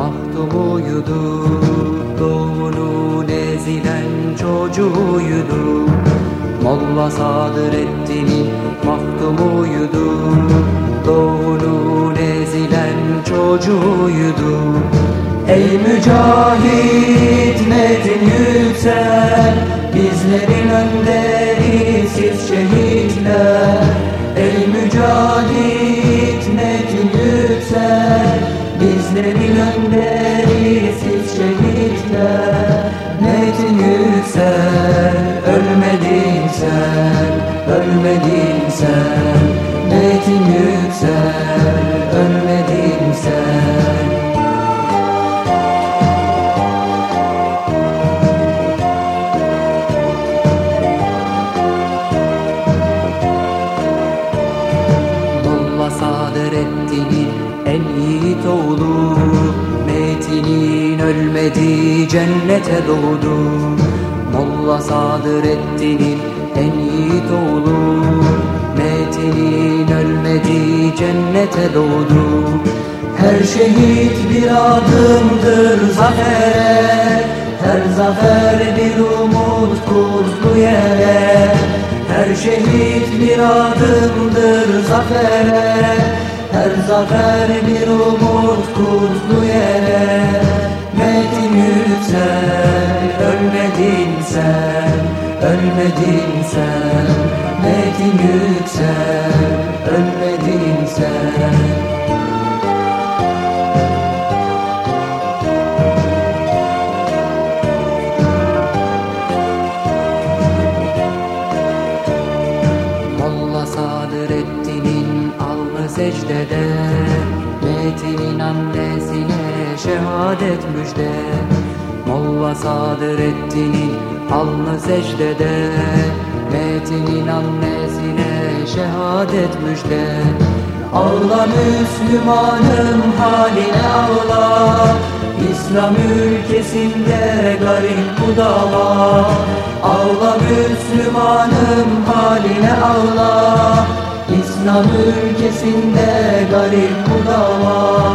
Bahtım uyudu Doğunun ezilen çocuğuydu. Molla Sadrettin'in mahtım uyudu Doğunun ezilen çocuğuydu. Ey mücahit medin yüksel Bizlerin önde Sadrettin'in en yiğit oğlu Metin'in ölmedi cennete doğdu. Molla Sadrettin'in en yiğit oğlu Metin'in ölmedi cennete doğdu. Her şehit bir adımdır zafere Her zafer bir umut kurdu yere. Her şehit bir adımdır zafere Her zafer bir umut kurdu yere. Metin yüksel ölmedin sen Ölmedin sen. Metin yüksel ölmedin sen. Alnı secdede. Metin'in annesine şehadet müjde. Molla Sadrettin'in alnı secdede. Metin'in annesine şehadet müjde. Ağla Müslümanım haline ağla. İslam ülkesinde garip bu dava. Ağla Müslümanım haline ağla İslam ülkesinde garip bu dava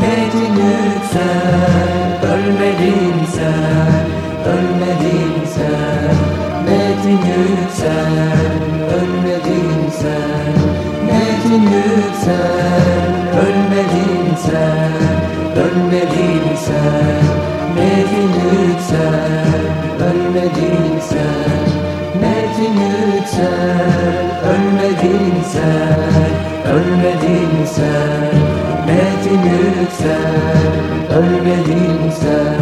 Metin yüksel ölmedin sen Ölmedin sen. Metin yüksel ölmedin sen. Metin yüksel ölmedin sen Ölmedin sen. Metin yüksel ölmedin sen. Metin yüksel sen Metin yüksel ölmedin sen